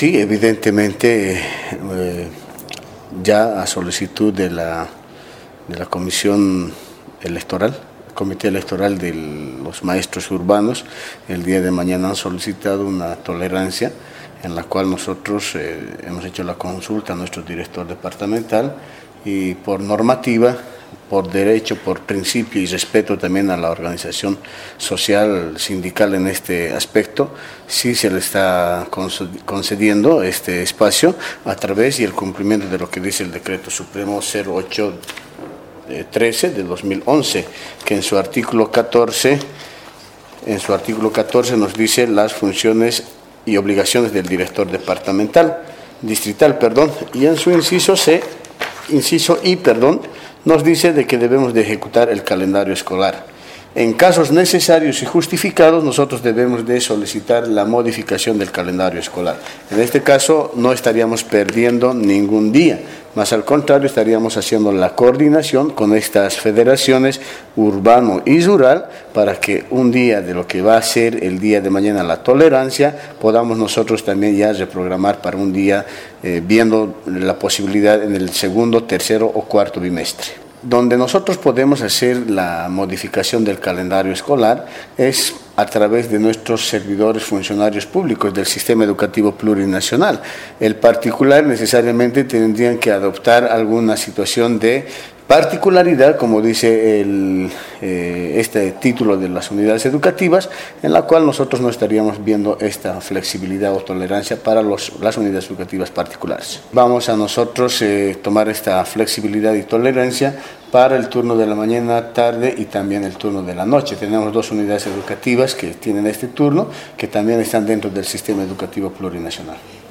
Sí, evidentemente eh, ya a solicitud de la, de la Comisión Electoral, Comité Electoral de los Maestros Urbanos, el día de mañana han solicitado una tolerancia en la cual nosotros eh, hemos hecho la consulta a nuestro director departamental y por normativa por derecho, por principio y respeto también a la organización social sindical en este aspecto, sí se le está concediendo este espacio a través y el cumplimiento de lo que dice el decreto supremo 0813 de 2011, que en su artículo 14 en su artículo 14 nos dice las funciones y obligaciones del director departamental, distrital, perdón, y en su inciso C, inciso I, perdón, nos dice de que debemos de ejecutar el calendario escolar. En casos necesarios y justificados, nosotros debemos de solicitar la modificación del calendario escolar. En este caso, no estaríamos perdiendo ningún día, más al contrario, estaríamos haciendo la coordinación con estas federaciones urbano y rural para que un día de lo que va a ser el día de mañana la tolerancia, podamos nosotros también ya reprogramar para un día eh, viendo la posibilidad en el segundo, tercero o cuarto bimestre. Donde nosotros podemos hacer la modificación del calendario escolar es a través de nuestros servidores funcionarios públicos del sistema educativo plurinacional. El particular necesariamente tendrían que adoptar alguna situación de particularidad, como dice eh, este título de las unidades educativas, en la cual nosotros no estaríamos viendo esta flexibilidad o tolerancia para las unidades educativas particulares. Vamos a nosotros eh, tomar esta flexibilidad y tolerancia para el turno de la mañana, tarde y también el turno de la noche. Tenemos dos unidades educativas que tienen este turno, que también están dentro del sistema educativo plurinacional.